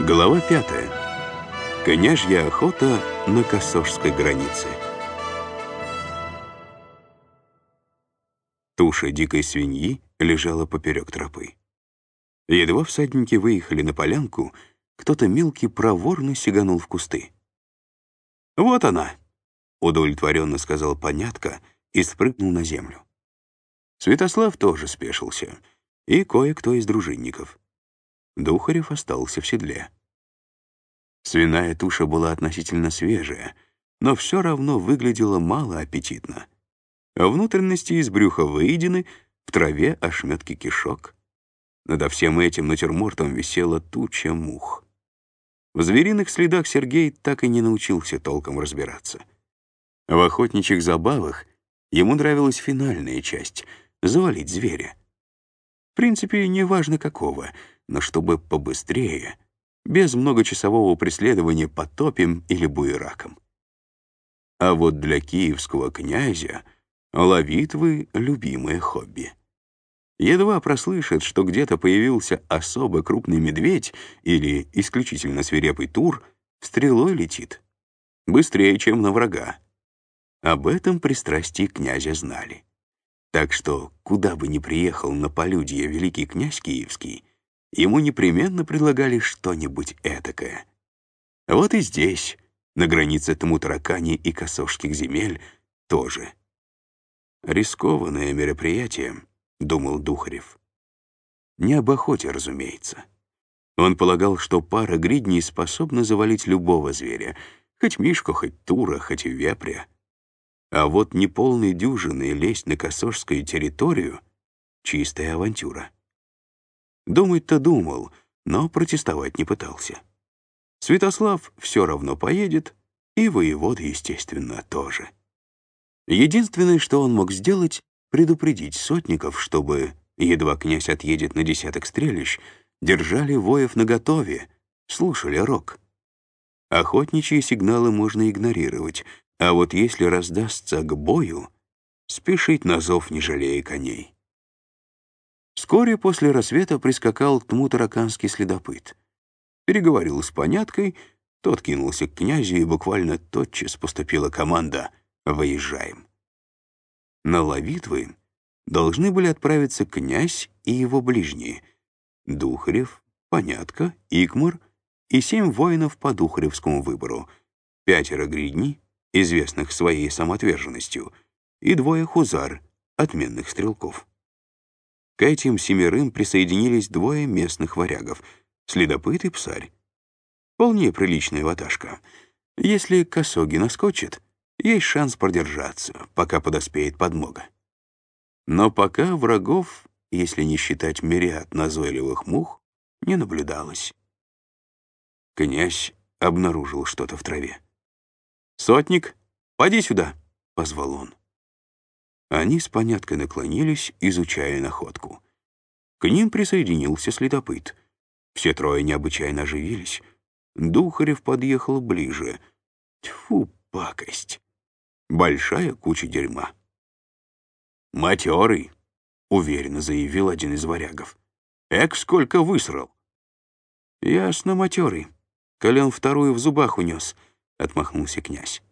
Глава пятая. Княжья охота на Косожской границе. Туша дикой свиньи лежала поперек тропы. Едва всадники выехали на полянку, кто-то мелкий проворно сиганул в кусты. «Вот она!» — удовлетворенно сказал понятка и спрыгнул на землю. Святослав тоже спешился, и кое-кто из дружинников — Духарев остался в седле. Свиная туша была относительно свежая, но все равно выглядела мало аппетитно. Внутренности из брюха выедены, в траве ошметки кишок. Надо всем этим натюрмортом висела туча мух. В звериных следах Сергей так и не научился толком разбираться. В охотничьих забавах ему нравилась финальная часть — завалить зверя. В принципе, неважно какого — но чтобы побыстрее, без многочасового преследования по топям или буеракам. А вот для киевского князя ловитвы — любимое хобби. Едва прослышит, что где-то появился особо крупный медведь или исключительно свирепый тур, стрелой летит. Быстрее, чем на врага. Об этом пристрастии князя знали. Так что, куда бы ни приехал на полюдье великий князь киевский, ему непременно предлагали что-нибудь этакое. Вот и здесь, на границе Тмутаракани и Косожских земель, тоже. «Рискованное мероприятие», — думал Духарев. Не об охоте, разумеется. Он полагал, что пара гридней способна завалить любого зверя, хоть мишку, хоть тура, хоть вепря. А вот неполной дюжины лезть на косожскую территорию — чистая авантюра. Думать-то думал, но протестовать не пытался. Святослав все равно поедет, и воевод, естественно, тоже. Единственное, что он мог сделать, предупредить сотников, чтобы, едва князь отъедет на десяток стрелищ, держали воев наготове, слушали рок. Охотничьи сигналы можно игнорировать, а вот если раздастся к бою, спешить на зов, не жалея коней. Вскоре после рассвета прискакал тмутараканский следопыт. Переговорил с поняткой, тот кинулся к князю, и буквально тотчас поступила команда «Выезжаем». На Ловитвы должны были отправиться князь и его ближние — Духарев, Понятка, Игмар и семь воинов по Духаревскому выбору, пятеро гридней, известных своей самоотверженностью, и двое хузар, отменных стрелков. К этим семерым присоединились двое местных варягов — следопыт и псарь. Вполне приличная ваташка. Если косоги наскочит, есть шанс продержаться, пока подоспеет подмога. Но пока врагов, если не считать мириад назойливых мух, не наблюдалось. Князь обнаружил что-то в траве. «Сотник, поди сюда!» — позвал он. Они с поняткой наклонились, изучая находку. К ним присоединился следопыт. Все трое необычайно оживились. Духарев подъехал ближе. Тьфу, пакость. Большая куча дерьма. «Матерый», — уверенно заявил один из варягов. «Эк, сколько высрал!» «Ясно, матерый. Колен вторую в зубах унес», — отмахнулся князь.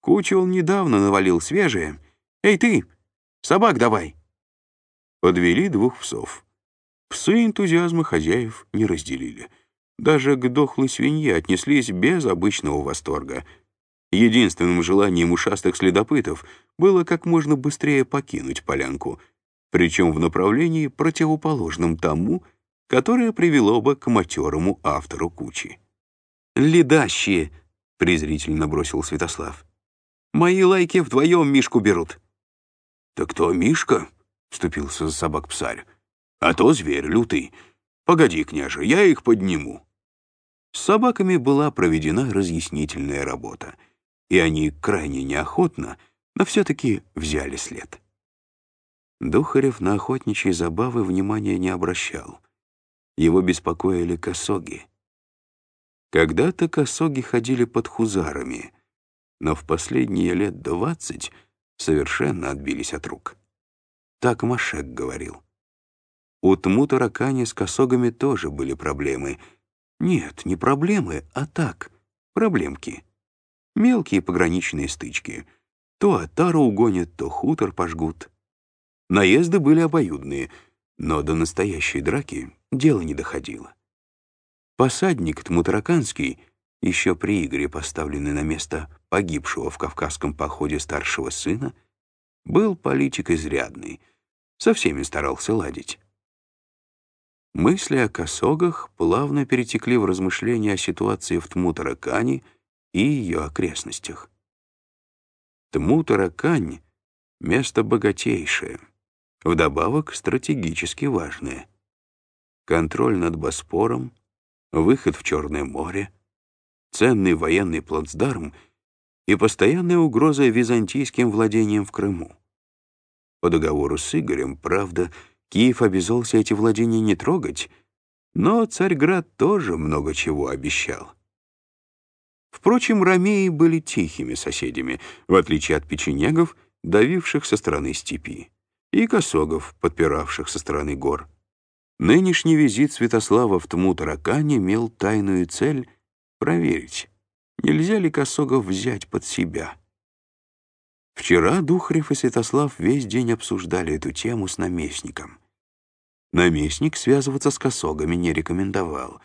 «Кучу он недавно навалил свежее, «Эй, ты! Собак давай!» Подвели двух псов. Псы энтузиазма хозяев не разделили. Даже к дохлой свинье отнеслись без обычного восторга. Единственным желанием ушастых следопытов было как можно быстрее покинуть полянку, причем в направлении, противоположном тому, которое привело бы к матерому автору кучи. «Ледащие!» — презрительно бросил Святослав. «Мои лайки вдвоем Мишку берут». «Так кто Мишка?» — вступился за собак псарь. «А то зверь лютый. Погоди, княже, я их подниму». С собаками была проведена разъяснительная работа, и они крайне неохотно, но все-таки взяли след. Духарев на охотничьи забавы внимания не обращал. Его беспокоили косоги. Когда-то косоги ходили под хузарами, но в последние лет двадцать совершенно отбились от рук. Так Машек говорил. У Тму-Таракани с косогами тоже были проблемы. Нет, не проблемы, а так, проблемки. Мелкие пограничные стычки. То отару угонят, то хутор пожгут. Наезды были обоюдные, но до настоящей драки дело не доходило. Посадник Тмутараканский, еще при Игоре поставленный на место погибшего в Кавказском походе старшего сына, был политик изрядный, со всеми старался ладить. Мысли о косогах плавно перетекли в размышления о ситуации в Тмутаракане и ее окрестностях. Тмутаракань — место богатейшее, вдобавок стратегически важное. Контроль над Боспором, выход в Черное море, ценный военный плацдарм и постоянная угроза византийским владениям в Крыму. По договору с Игорем, правда, Киев обязался эти владения не трогать, но Царьград тоже много чего обещал. Впрочем, ромеи были тихими соседями, в отличие от печенегов, давивших со стороны степи, и косогов, подпиравших со стороны гор. Нынешний визит Святослава в Тму-Таракань имел тайную цель проверить, нельзя ли косогов взять под себя. Вчера Духарев и Святослав весь день обсуждали эту тему с наместником. Наместник связываться с косогами не рекомендовал.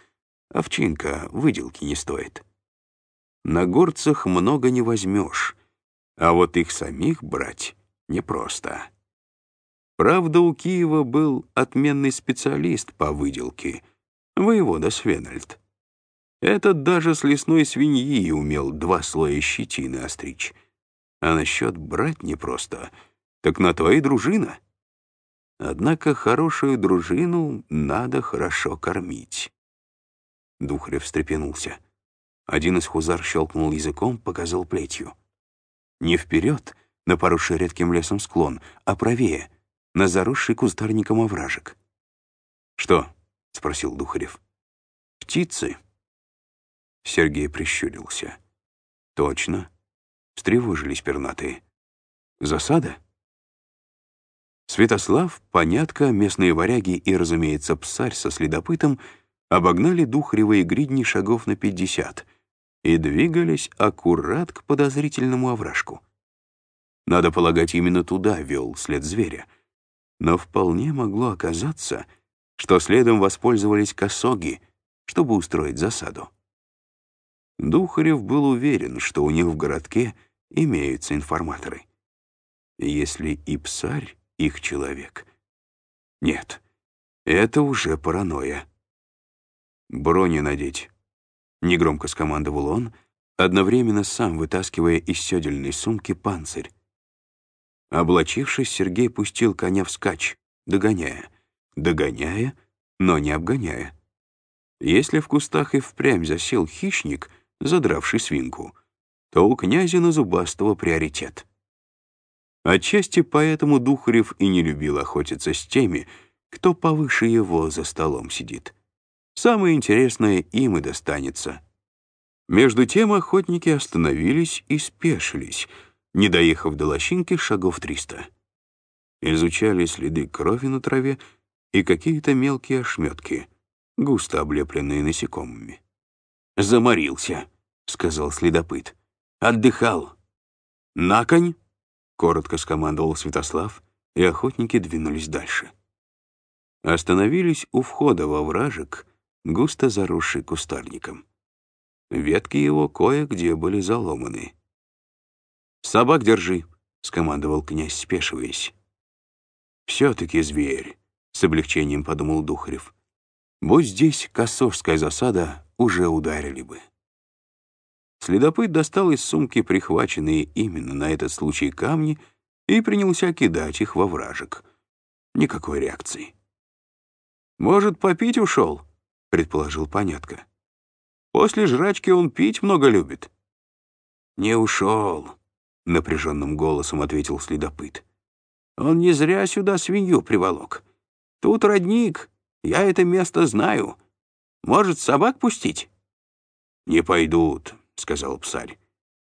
Овчинка выделки не стоит. На горцах много не возьмешь, а вот их самих брать непросто. Правда, у Киева был отменный специалист по выделке, воевода Свенальд. Этот даже с лесной свиньи умел два слоя щетины остричь. А насчет брать непросто, так на и дружина. Однако хорошую дружину надо хорошо кормить. Духарев встрепенулся. Один из хузар щелкнул языком, показал плетью. Не вперед, на поросший редким лесом склон, а правее, на заросший кустарником овражек. «Что?» — спросил Духарев. «Птицы». Сергей прищурился. «Точно. Встревожились пернатые. Засада?» Святослав, Понятка, местные варяги и, разумеется, псарь со следопытом обогнали Духаревые гридни шагов на пятьдесят и двигались аккурат к подозрительному овражку. Надо полагать, именно туда вел след зверя. Но вполне могло оказаться, что следом воспользовались косоги, чтобы устроить засаду. Духарев был уверен, что у них в городке имеются информаторы. Если и псарь их человек. Нет, это уже паранойя. «Брони надеть», — негромко скомандовал он, одновременно сам вытаскивая из седельной сумки панцирь. Облачившись, Сергей пустил коня вскачь, догоняя. Догоняя, но не обгоняя. Если в кустах и впрямь засел хищник, задравший свинку, то у князя на зубастого приоритет. Отчасти поэтому Духарев и не любил охотиться с теми, кто повыше его за столом сидит. Самое интересное им и достанется. Между тем охотники остановились и спешились, не доехав до лощинки шагов триста. Изучали следы крови на траве и какие-то мелкие ошметки, густо облепленные насекомыми. «Заморился», — сказал следопыт. «Отдыхал. На конь?» Коротко скомандовал Святослав, и охотники двинулись дальше. Остановились у входа во вражек, густо заросший кустарником. Ветки его кое-где были заломаны. «Собак держи», — скомандовал князь, спешиваясь. «Все-таки зверь», — с облегчением подумал Духарев. «Будь здесь косовская засада, уже ударили бы». Следопыт достал из сумки прихваченные именно на этот случай камни и принялся кидать их во вражек. Никакой реакции. «Может, попить ушел?» — предположил Понятко. «После жрачки он пить много любит». «Не ушел», — напряженным голосом ответил следопыт. «Он не зря сюда свинью приволок. Тут родник, я это место знаю. Может, собак пустить?» «Не пойдут», — сказал псарь.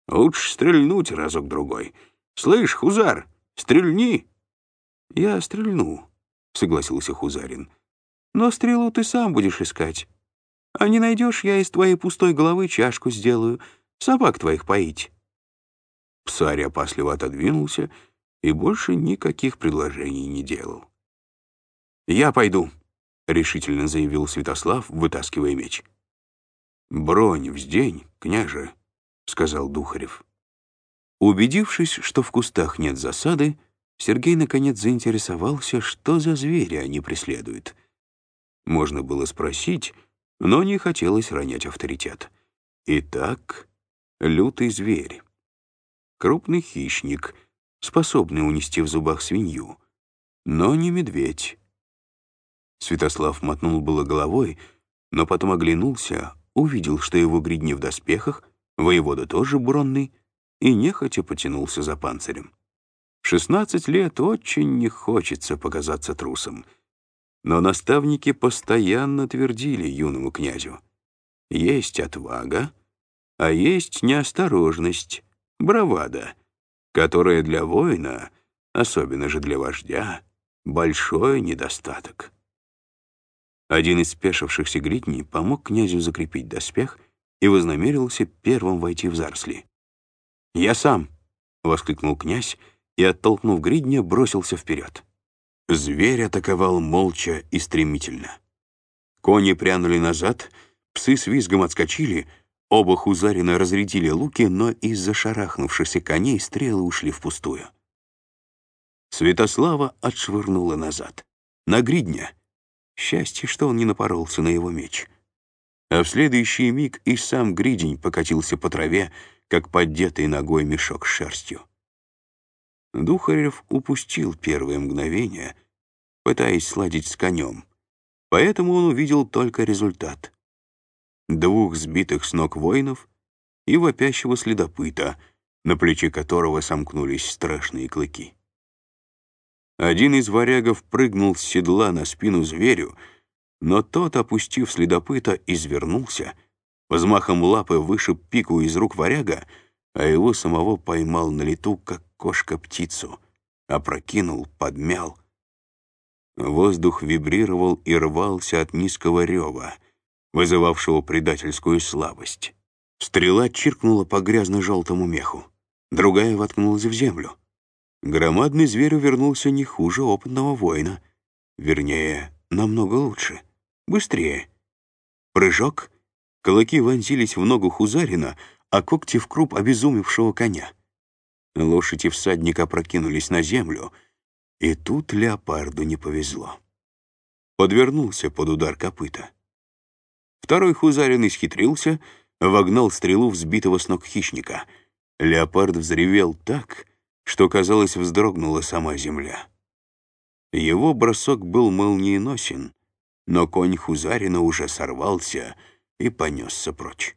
«Лучше стрельнуть разок-другой. Слышь, Хузар, стрельни!» «Я стрельну», — согласился Хузарин. «Но стрелу ты сам будешь искать. А не найдешь, я из твоей пустой головы чашку сделаю, собак твоих поить». Псарь опасливо отодвинулся и больше никаких предложений не делал. «Я пойду», — решительно заявил Святослав, вытаскивая меч. «Бронь вздень, княже», — сказал Духарев. Убедившись, что в кустах нет засады, Сергей наконец заинтересовался, что за звери они преследуют. Можно было спросить, но не хотелось ронять авторитет. Итак, лютый зверь. Крупный хищник, способный унести в зубах свинью, но не медведь. Святослав мотнул было головой, но потом оглянулся, увидел, что его гридни в доспехах, воевода тоже бронный, и нехотя потянулся за панцирем. Шестнадцать лет очень не хочется показаться трусом. Но наставники постоянно твердили юному князю. Есть отвага, а есть неосторожность, бравада, которая для воина, особенно же для вождя, большой недостаток. Один из спешившихся гридней помог князю закрепить доспех и вознамерился первым войти в заросли. «Я сам!» — воскликнул князь и, оттолкнув гридня, бросился вперед. Зверь атаковал молча и стремительно. Кони прянули назад, псы с визгом отскочили, оба хузарина разрядили луки, но из-за шарахнувшихся коней стрелы ушли впустую. Святослава отшвырнула назад. На гридня. Счастье, что он не напоролся на его меч. А в следующий миг и сам гридень покатился по траве, как поддетый ногой мешок с шерстью. Духарев упустил первое мгновение, пытаясь сладить с конем, поэтому он увидел только результат. Двух сбитых с ног воинов и вопящего следопыта, на плече которого сомкнулись страшные клыки. Один из варягов прыгнул с седла на спину зверю, но тот, опустив следопыта, извернулся — Взмахом лапы вышиб пику из рук варяга, а его самого поймал на лету, как кошка птицу, опрокинул, подмял. Воздух вибрировал и рвался от низкого рева, вызывавшего предательскую слабость. Стрела чиркнула по грязно-желтому меху, другая воткнулась в землю. Громадный зверь увернулся не хуже опытного воина. Вернее, намного лучше, быстрее. Прыжок — Кулаки вонзились в ногу Хузарина, а когти в круп обезумевшего коня. Лошадь и всадник опрокинулись на землю, и тут леопарду не повезло. Подвернулся под удар копыта. Второй Хузарин исхитрился, вогнал стрелу в сбитого с ног хищника. Леопард взревел так, что, казалось, вздрогнула сама земля. Его бросок был молниеносен, но конь Хузарина уже сорвался — и понесся прочь.